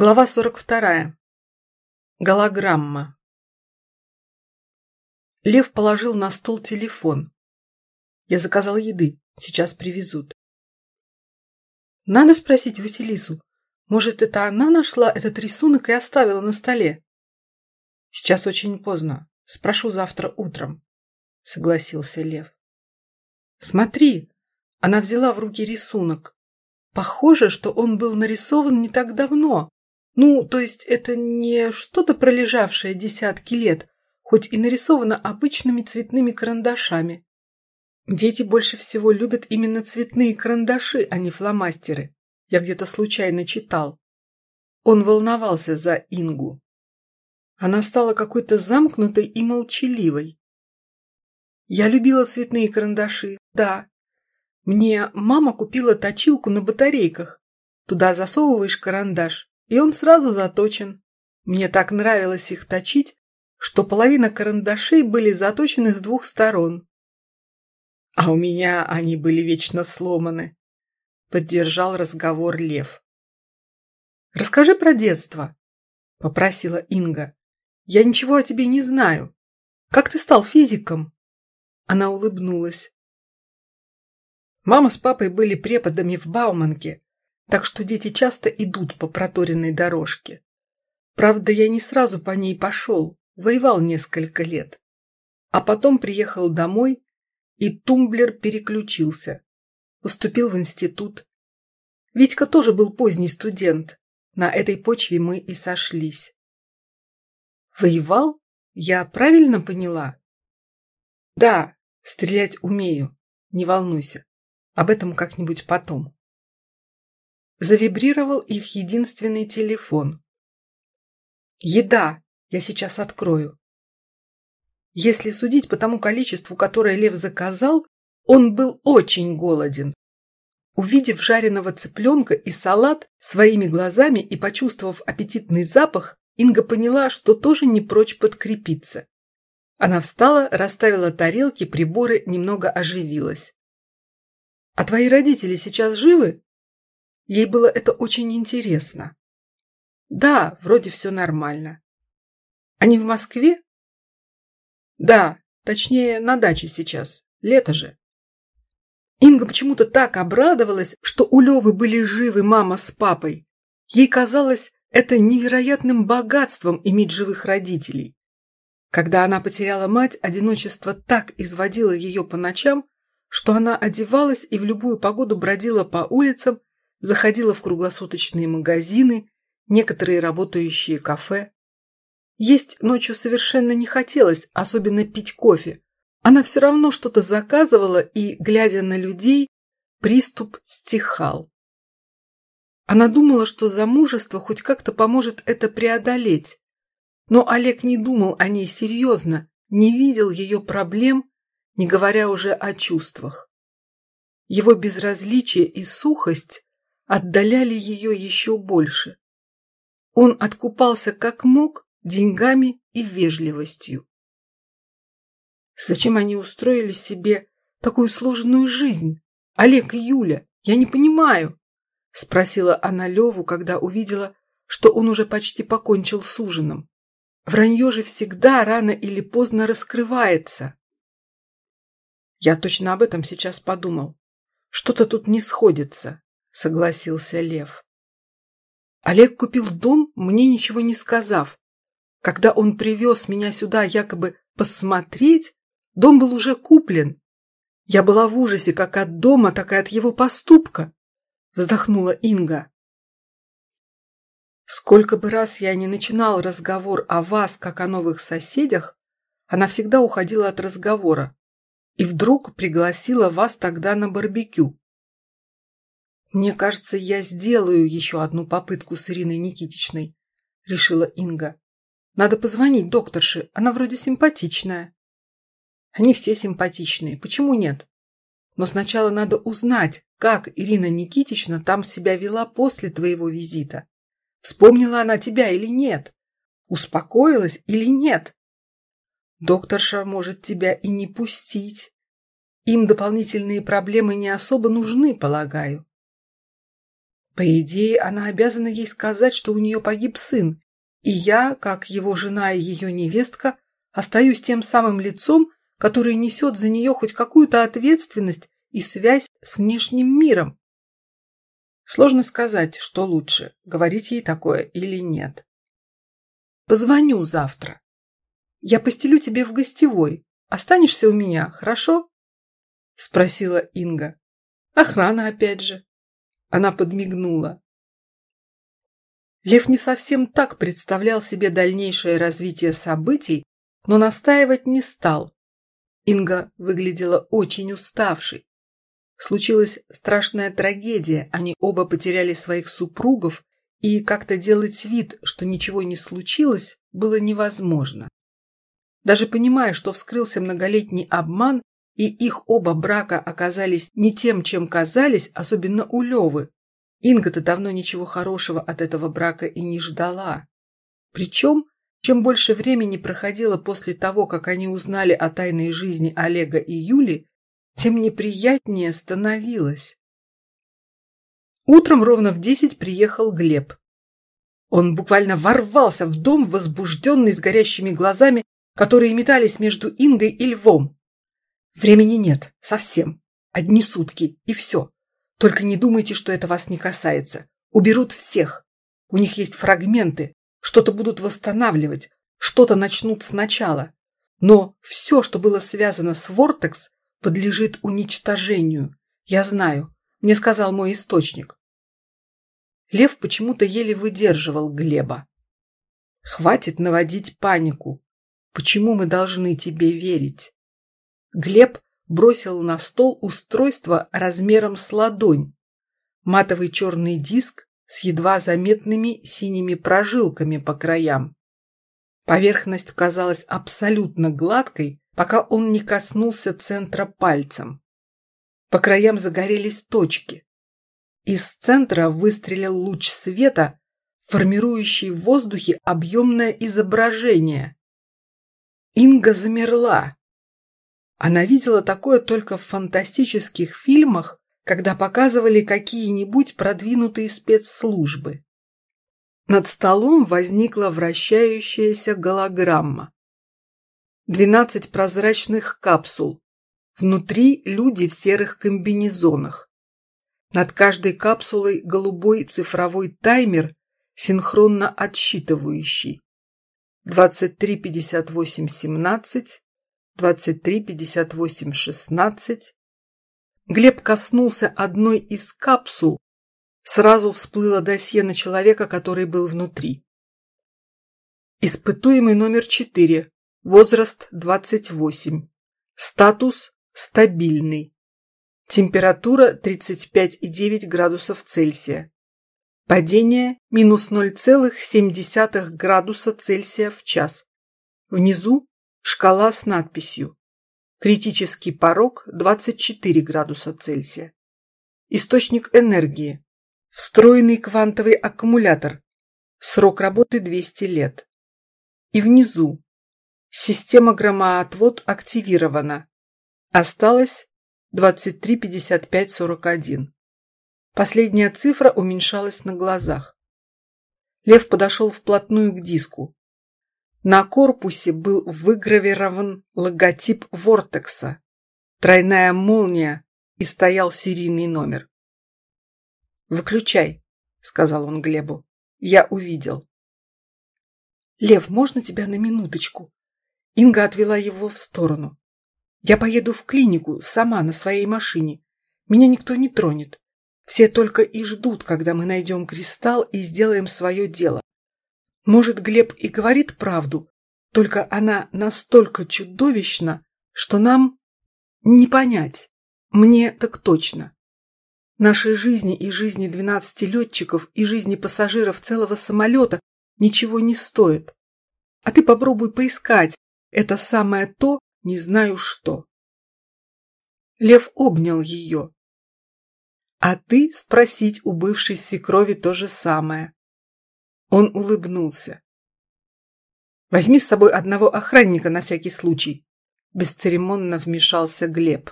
Глава 42. Голограмма. Лев положил на стол телефон. Я заказал еды. Сейчас привезут. Надо спросить Василису. Может, это она нашла этот рисунок и оставила на столе? Сейчас очень поздно. Спрошу завтра утром. Согласился Лев. Смотри. Она взяла в руки рисунок. Похоже, что он был нарисован не так давно. Ну, то есть это не что-то пролежавшее десятки лет, хоть и нарисовано обычными цветными карандашами. Дети больше всего любят именно цветные карандаши, а не фломастеры. Я где-то случайно читал. Он волновался за Ингу. Она стала какой-то замкнутой и молчаливой. Я любила цветные карандаши, да. Мне мама купила точилку на батарейках. Туда засовываешь карандаш, и он сразу заточен. Мне так нравилось их точить, что половина карандашей были заточены с двух сторон. А у меня они были вечно сломаны. Поддержал разговор Лев. «Расскажи про детство», — попросила Инга. «Я ничего о тебе не знаю. Как ты стал физиком?» Она улыбнулась. Мама с папой были преподами в Бауманке, так что дети часто идут по проторенной дорожке. Правда, я не сразу по ней пошел, воевал несколько лет. А потом приехал домой, и тумблер переключился. Поступил в институт. Витька тоже был поздний студент. На этой почве мы и сошлись. Воевал? Я правильно поняла? Да, стрелять умею. Не волнуйся. Об этом как-нибудь потом. Завибрировал их единственный телефон. «Еда! Я сейчас открою». Если судить по тому количеству, которое Лев заказал, он был очень голоден. Увидев жареного цыпленка и салат своими глазами и почувствовав аппетитный запах, Инга поняла, что тоже не прочь подкрепиться. Она встала, расставила тарелки, приборы, немного оживилась. «А твои родители сейчас живы?» Ей было это очень интересно. Да, вроде все нормально. Они в Москве? Да, точнее, на даче сейчас. Лето же. Инга почему-то так обрадовалась, что у Левы были живы мама с папой. Ей казалось это невероятным богатством иметь живых родителей. Когда она потеряла мать, одиночество так изводило ее по ночам, что она одевалась и в любую погоду бродила по улицам, заходила в круглосуточные магазины, некоторые работающие кафе. Есть ночью совершенно не хотелось, особенно пить кофе. Она все равно что-то заказывала и, глядя на людей, приступ стихал. Она думала, что замужество хоть как-то поможет это преодолеть. Но Олег не думал о ней серьезно, не видел ее проблем, не говоря уже о чувствах. Его безразличие и сухость отдаляли ее еще больше. Он откупался как мог деньгами и вежливостью. Зачем они устроили себе такую сложную жизнь? Олег и Юля, я не понимаю, спросила она Леву, когда увидела, что он уже почти покончил с ужином. Вранье же всегда рано или поздно раскрывается. Я точно об этом сейчас подумал. Что-то тут не сходится согласился Лев. Олег купил дом, мне ничего не сказав. Когда он привез меня сюда якобы посмотреть, дом был уже куплен. Я была в ужасе как от дома, так и от его поступка, вздохнула Инга. Сколько бы раз я не начинал разговор о вас, как о новых соседях, она всегда уходила от разговора и вдруг пригласила вас тогда на барбекю. «Мне кажется, я сделаю еще одну попытку с Ириной Никитичной», — решила Инга. «Надо позвонить докторше, она вроде симпатичная». «Они все симпатичные, почему нет?» «Но сначала надо узнать, как Ирина Никитична там себя вела после твоего визита. Вспомнила она тебя или нет? Успокоилась или нет?» «Докторша может тебя и не пустить. Им дополнительные проблемы не особо нужны, полагаю». По идее, она обязана ей сказать, что у нее погиб сын, и я, как его жена и ее невестка, остаюсь тем самым лицом, которое несет за нее хоть какую-то ответственность и связь с внешним миром. Сложно сказать, что лучше, говорить ей такое или нет. Позвоню завтра. Я постелю тебе в гостевой. Останешься у меня, хорошо? Спросила Инга. Охрана опять же. Она подмигнула. Лев не совсем так представлял себе дальнейшее развитие событий, но настаивать не стал. Инга выглядела очень уставшей. Случилась страшная трагедия, они оба потеряли своих супругов, и как-то делать вид, что ничего не случилось, было невозможно. Даже понимая, что вскрылся многолетний обман, и их оба брака оказались не тем, чем казались, особенно у Левы, Инга-то давно ничего хорошего от этого брака и не ждала. Причем, чем больше времени проходило после того, как они узнали о тайной жизни Олега и Юли, тем неприятнее становилось. Утром ровно в десять приехал Глеб. Он буквально ворвался в дом, возбужденный с горящими глазами, которые метались между Ингой и Львом. Времени нет, совсем. Одни сутки, и все. Только не думайте, что это вас не касается. Уберут всех. У них есть фрагменты, что-то будут восстанавливать, что-то начнут сначала. Но все, что было связано с Вортекс, подлежит уничтожению. Я знаю, мне сказал мой источник. Лев почему-то еле выдерживал Глеба. Хватит наводить панику. Почему мы должны тебе верить? Глеб бросил на стол устройство размером с ладонь. Матовый черный диск с едва заметными синими прожилками по краям. Поверхность казалась абсолютно гладкой, пока он не коснулся центра пальцем. По краям загорелись точки. Из центра выстрелил луч света, формирующий в воздухе объемное изображение. Инга замерла. Она видела такое только в фантастических фильмах, когда показывали какие-нибудь продвинутые спецслужбы. Над столом возникла вращающаяся голограмма. Двенадцать прозрачных капсул. Внутри люди в серых комбинезонах. Над каждой капсулой голубой цифровой таймер, синхронно отсчитывающий. 23.58.17, 23.58.16. Глеб коснулся одной из капсул. Сразу всплыло досье на человека, который был внутри. Испытуемый номер 4. Возраст 28. Статус стабильный. Температура 35,9 градусов Цельсия. Падение минус 0,7 градуса Цельсия в час. Внизу шкала с надписью Критический порог 24 градуса Цельсия. Источник энергии. Встроенный квантовый аккумулятор. Срок работы 200 лет. И внизу. Система громоотвод активирована. Осталось 23.55.41. Последняя цифра уменьшалась на глазах. Лев подошел вплотную к диску. На корпусе был выгравирован логотип Вортекса, тройная молния и стоял серийный номер. «Выключай», — сказал он Глебу. «Я увидел». «Лев, можно тебя на минуточку?» Инга отвела его в сторону. «Я поеду в клинику сама на своей машине. Меня никто не тронет. Все только и ждут, когда мы найдем кристалл и сделаем свое дело. Может, Глеб и говорит правду, только она настолько чудовищна, что нам не понять. Мне так точно. Нашей жизни и жизни двенадцати летчиков и жизни пассажиров целого самолета ничего не стоит. А ты попробуй поискать это самое то, не знаю что. Лев обнял ее. А ты спросить у бывшей свекрови то же самое. Он улыбнулся. Возьми с собой одного охранника на всякий случай. Бесцеремонно вмешался Глеб.